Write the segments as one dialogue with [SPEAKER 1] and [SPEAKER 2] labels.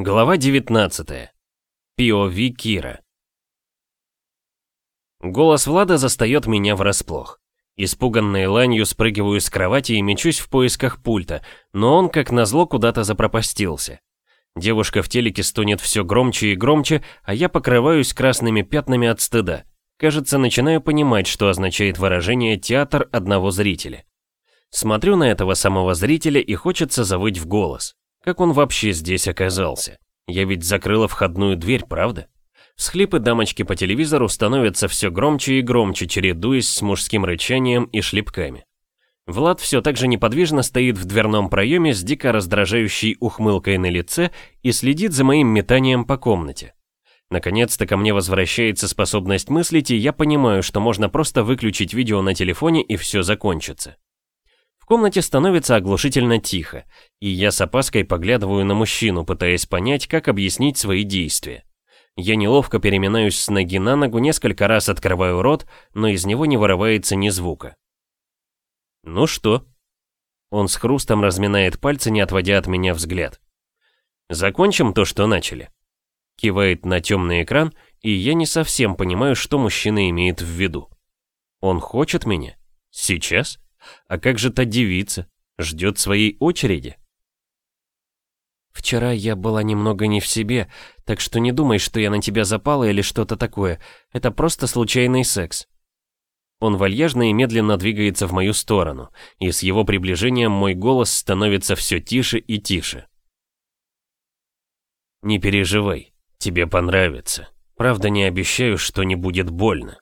[SPEAKER 1] Глава 19. POV Кира. Голос Влада застает меня врасплох. Испуганной ланью спрыгиваю с кровати и мечусь в поисках пульта, но он, как назло, куда-то запропастился. Девушка в телеке стонет все громче и громче, а я покрываюсь красными пятнами от стыда. Кажется, начинаю понимать, что означает выражение «театр одного зрителя». Смотрю на этого самого зрителя и хочется завыть в голос. Как он вообще здесь оказался? Я ведь закрыла входную дверь, правда? Всхлипы дамочки по телевизору становятся все громче и громче, чередуясь с мужским рычанием и шлепками. Влад все так же неподвижно стоит в дверном проеме с дико раздражающей ухмылкой на лице и следит за моим метанием по комнате. Наконец-то ко мне возвращается способность мыслить, и я понимаю, что можно просто выключить видео на телефоне и все закончится комнате становится оглушительно тихо, и я с опаской поглядываю на мужчину, пытаясь понять, как объяснить свои действия. Я неловко переминаюсь с ноги на ногу, несколько раз открываю рот, но из него не вырывается ни звука. «Ну что?» Он с хрустом разминает пальцы, не отводя от меня взгляд. «Закончим то, что начали?» Кивает на темный экран, и я не совсем понимаю, что мужчина имеет в виду. Он хочет меня? Сейчас? А как же та девица? Ждет своей очереди?
[SPEAKER 2] Вчера я была немного не в себе, так что не думай, что я на тебя запала или что-то такое. Это просто случайный секс.
[SPEAKER 1] Он вальяжно и медленно двигается в мою сторону, и с его приближением мой голос становится все тише и тише. Не переживай, тебе понравится. Правда, не обещаю, что не будет больно.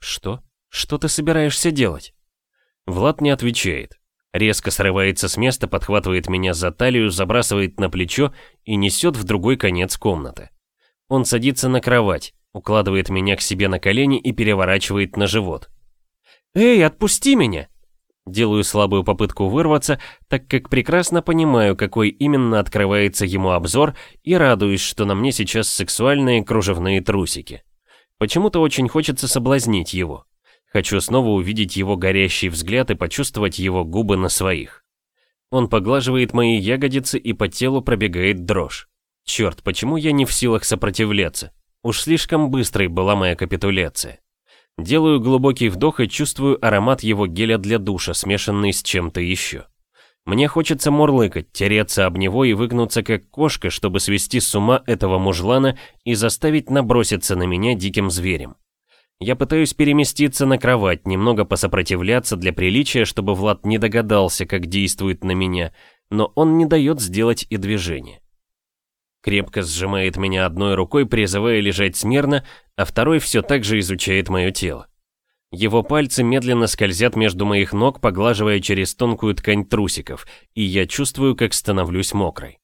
[SPEAKER 2] Что? Что ты собираешься делать?
[SPEAKER 1] Влад не отвечает. Резко срывается с места, подхватывает меня за талию, забрасывает на плечо и несет в другой конец комнаты. Он садится на кровать, укладывает меня к себе на колени и переворачивает на живот.
[SPEAKER 2] «Эй, отпусти меня!»
[SPEAKER 1] Делаю слабую попытку вырваться, так как прекрасно понимаю, какой именно открывается ему обзор, и радуюсь, что на мне сейчас сексуальные кружевные трусики. Почему-то очень хочется соблазнить его. Хочу снова увидеть его горящий взгляд и почувствовать его губы на своих. Он поглаживает мои ягодицы и по телу пробегает дрожь. Черт, почему я не в силах сопротивляться? Уж слишком быстрой была моя капитуляция. Делаю глубокий вдох и чувствую аромат его геля для душа, смешанный с чем-то еще. Мне хочется мурлыкать, тереться об него и выгнуться как кошка, чтобы свести с ума этого мужлана и заставить наброситься на меня диким зверем. Я пытаюсь переместиться на кровать, немного посопротивляться для приличия, чтобы Влад не догадался, как действует на меня, но он не дает сделать и движение. Крепко сжимает меня одной рукой, призывая лежать смирно, а второй все так же изучает мое тело. Его пальцы медленно скользят между моих ног, поглаживая через тонкую ткань трусиков, и я чувствую, как становлюсь мокрой.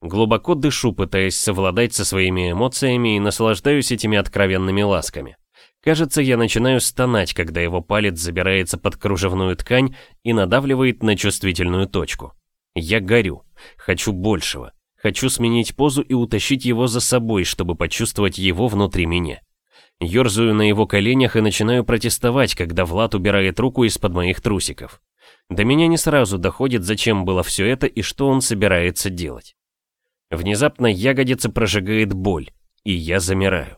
[SPEAKER 1] Глубоко дышу, пытаясь совладать со своими эмоциями и наслаждаюсь этими откровенными ласками. Кажется, я начинаю стонать, когда его палец забирается под кружевную ткань и надавливает на чувствительную точку. Я горю. Хочу большего. Хочу сменить позу и утащить его за собой, чтобы почувствовать его внутри меня. Ёрзаю на его коленях и начинаю протестовать, когда Влад убирает руку из-под моих трусиков. До меня не сразу доходит, зачем было все это и что он собирается делать. Внезапно ягодица прожигает боль, и я замираю.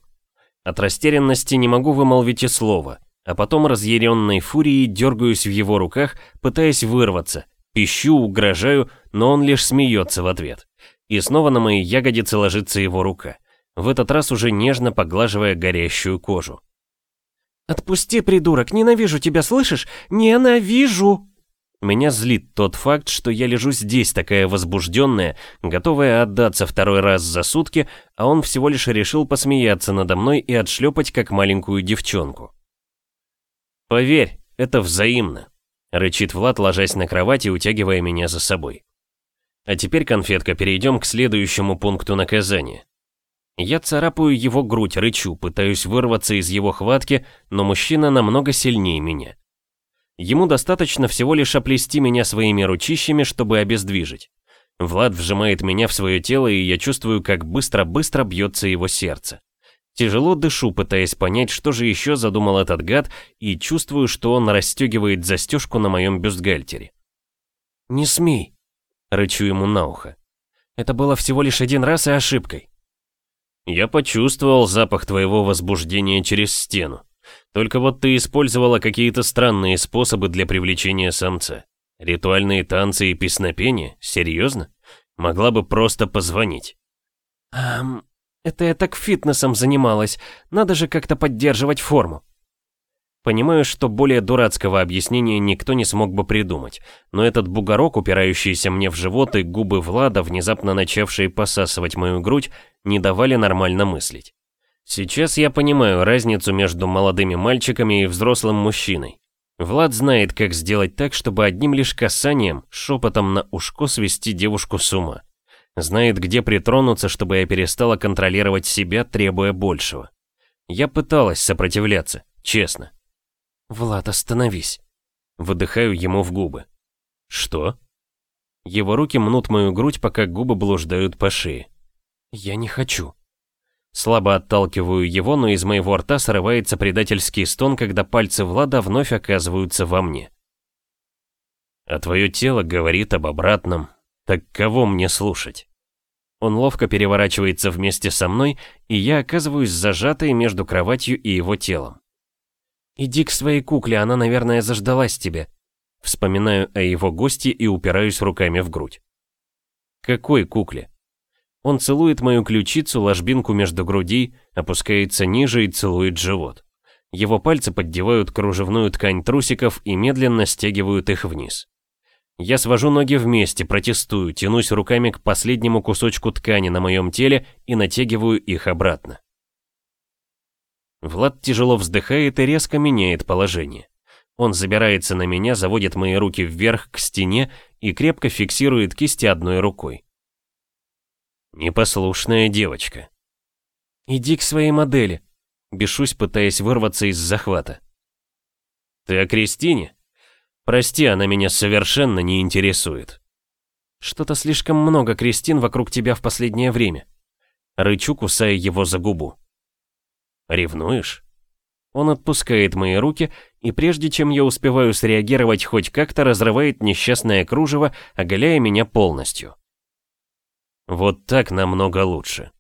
[SPEAKER 1] От растерянности не могу вымолвить и слова, а потом разъяренной фурией дергаюсь в его руках, пытаясь вырваться, пищу, угрожаю, но он лишь смеется в ответ. И снова на мои ягодицы ложится его рука, в этот раз уже нежно поглаживая горящую кожу.
[SPEAKER 2] «Отпусти, придурок, ненавижу тебя, слышишь? Ненавижу!»
[SPEAKER 1] Меня злит тот факт, что я лежу здесь такая возбужденная, готовая отдаться второй раз за сутки, а он всего лишь решил посмеяться надо мной и отшлепать как маленькую девчонку. «Поверь, это взаимно», — рычит Влад, ложась на кровать и утягивая меня за собой. А теперь, конфетка, перейдем к следующему пункту наказания. Я царапаю его грудь, рычу, пытаюсь вырваться из его хватки, но мужчина намного сильнее меня. Ему достаточно всего лишь оплести меня своими ручищами, чтобы обездвижить. Влад вжимает меня в свое тело, и я чувствую, как быстро-быстро бьется его сердце. Тяжело дышу, пытаясь понять, что же еще задумал этот гад, и чувствую, что он расстегивает застежку на моем бюстгальтере.
[SPEAKER 2] «Не смей!»
[SPEAKER 1] — рычу ему на ухо.
[SPEAKER 2] Это было всего лишь один раз и ошибкой.
[SPEAKER 1] Я почувствовал запах твоего возбуждения через стену. Только вот ты использовала какие-то странные способы для привлечения самца. Ритуальные танцы и песнопения? Серьезно? Могла бы просто позвонить.
[SPEAKER 2] Эм, это я так фитнесом занималась. Надо же как-то поддерживать форму. Понимаю, что более дурацкого объяснения никто не смог бы придумать, но этот бугорок, упирающийся мне в живот и губы Влада, внезапно начавшие посасывать мою грудь, не давали нормально мыслить. Сейчас я понимаю разницу между молодыми мальчиками и взрослым мужчиной. Влад знает, как сделать так, чтобы одним лишь касанием, шепотом на ушко свести девушку с ума. Знает, где притронуться, чтобы я перестала контролировать себя, требуя большего. Я пыталась сопротивляться, честно. «Влад, остановись!» Выдыхаю ему в губы.
[SPEAKER 1] «Что?»
[SPEAKER 2] Его руки мнут мою грудь, пока губы блуждают по шее. «Я не хочу». Слабо отталкиваю его, но из моего рта срывается предательский стон, когда пальцы Влада вновь оказываются во мне.
[SPEAKER 1] «А твое тело говорит об обратном. Так кого мне слушать?»
[SPEAKER 2] Он ловко переворачивается вместе со мной, и я оказываюсь зажатой между кроватью и его телом. «Иди к своей кукле, она, наверное, заждалась тебе». Вспоминаю о его гости и упираюсь руками в грудь. «Какой кукле?» Он целует мою ключицу, ложбинку между грудей, опускается ниже и целует живот. Его пальцы поддевают кружевную ткань трусиков и медленно стягивают их вниз. Я свожу ноги вместе, протестую, тянусь руками к последнему кусочку ткани на моем теле и натягиваю их обратно. Влад тяжело вздыхает и резко меняет положение. Он забирается на меня, заводит мои руки вверх к стене и крепко фиксирует кисти одной рукой.
[SPEAKER 1] Непослушная девочка.
[SPEAKER 2] «Иди к своей модели», — бешусь, пытаясь вырваться из захвата.
[SPEAKER 1] «Ты о Кристине? Прости, она меня совершенно не интересует».
[SPEAKER 2] «Что-то слишком много Кристин вокруг тебя в последнее время». Рычу, кусая его за губу.
[SPEAKER 1] Ревнуешь?
[SPEAKER 2] Он отпускает мои руки, и прежде чем я успеваю среагировать хоть как-то, разрывает несчастное кружево, оголяя меня полностью.
[SPEAKER 1] Вот так намного лучше.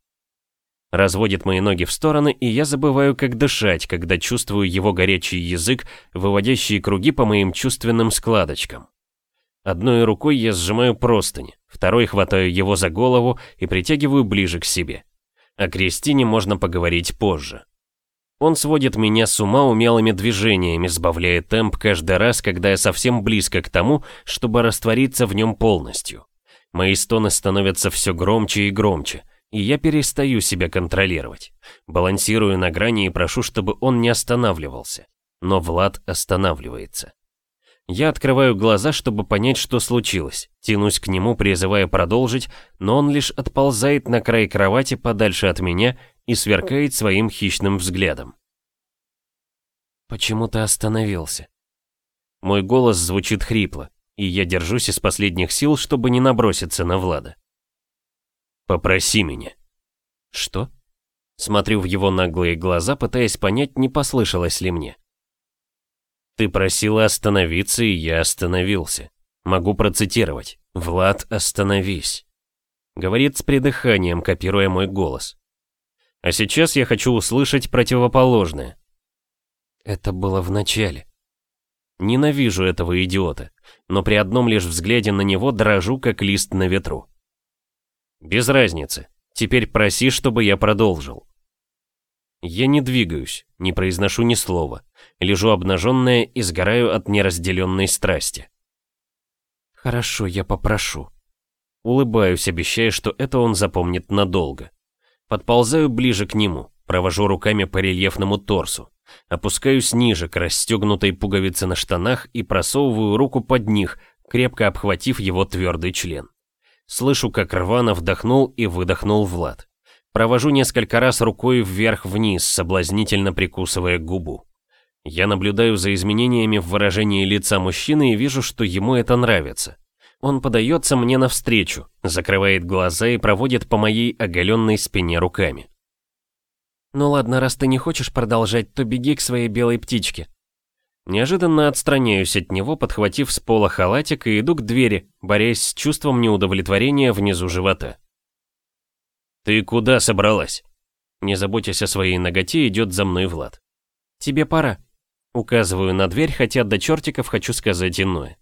[SPEAKER 2] Разводит мои ноги в стороны, и я забываю, как дышать, когда чувствую его горячий язык, выводящий круги по моим чувственным складочкам. Одной рукой я сжимаю простыни, второй хватаю его за голову и притягиваю ближе к себе. О Кристине можно поговорить позже. Он сводит меня с ума умелыми движениями, сбавляя темп каждый раз, когда я совсем близко к тому, чтобы раствориться в нем полностью. Мои стоны становятся все громче и громче, и я перестаю себя контролировать. Балансирую на грани и прошу, чтобы он не останавливался. Но Влад останавливается. Я открываю глаза, чтобы понять, что случилось. Тянусь к нему, призывая продолжить, но он лишь отползает на край кровати подальше от меня и сверкает своим хищным взглядом. «Почему ты остановился?» Мой голос звучит хрипло, и я держусь из последних сил, чтобы не наброситься на Влада.
[SPEAKER 1] «Попроси меня».
[SPEAKER 2] «Что?» Смотрю в его наглые глаза, пытаясь понять, не послышалось ли мне.
[SPEAKER 1] «Ты просила остановиться, и я остановился. Могу процитировать. Влад, остановись».
[SPEAKER 2] Говорит с придыханием, копируя мой голос. А сейчас я хочу услышать противоположное. Это было в начале. Ненавижу этого идиота, но при одном лишь взгляде на него дрожу, как лист на ветру. Без разницы. Теперь проси, чтобы я продолжил. Я не двигаюсь, не произношу ни слова. Лежу обнаженная и сгораю от неразделенной страсти. Хорошо, я попрошу. Улыбаюсь, обещая, что это он запомнит надолго. Подползаю ближе к нему, провожу руками по рельефному торсу. Опускаюсь ниже, к расстегнутой пуговице на штанах и просовываю руку под них, крепко обхватив его твердый член. Слышу, как рвано вдохнул и выдохнул Влад. Провожу несколько раз рукой вверх-вниз, соблазнительно прикусывая губу. Я наблюдаю за изменениями в выражении лица мужчины и вижу, что ему это нравится. Он подается мне навстречу, закрывает глаза и проводит по моей оголенной спине руками. «Ну ладно, раз ты не хочешь продолжать, то беги к своей белой птичке». Неожиданно отстраняюсь от него, подхватив с пола халатик и иду к двери, борясь с чувством неудовлетворения внизу живота.
[SPEAKER 1] «Ты куда собралась?» Не заботясь о своей ноготе, идет за мной Влад.
[SPEAKER 2] «Тебе пора». Указываю на дверь, хотя до чертиков хочу сказать иное.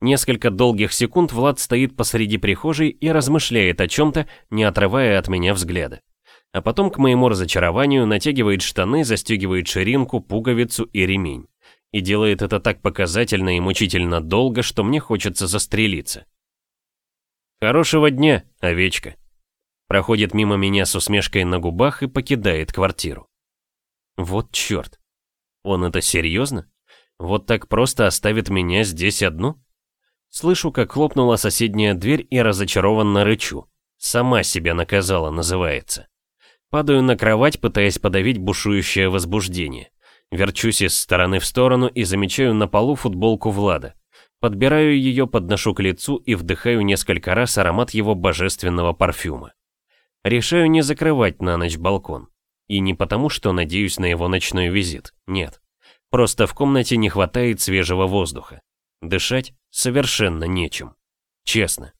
[SPEAKER 2] Несколько долгих секунд Влад стоит посреди прихожей и размышляет о чем-то, не отрывая от меня взгляда. А потом, к моему разочарованию, натягивает штаны, застегивает ширинку, пуговицу и ремень. И делает это так показательно и мучительно долго, что мне хочется застрелиться.
[SPEAKER 1] «Хорошего дня, овечка!» Проходит мимо меня с усмешкой на губах и покидает квартиру.
[SPEAKER 2] Вот черт. Он это серьезно? Вот так просто оставит меня здесь одну? Слышу, как хлопнула соседняя дверь и разочарованно рычу. Сама себя наказала, называется. Падаю на кровать, пытаясь подавить бушующее возбуждение. Верчусь из стороны в сторону и замечаю на полу футболку Влада. Подбираю ее, подношу к лицу и вдыхаю несколько раз аромат его божественного парфюма. Решаю не закрывать на ночь балкон. И не потому, что надеюсь на его ночной визит, нет. Просто в комнате не хватает свежего воздуха. Дышать совершенно нечем. Честно.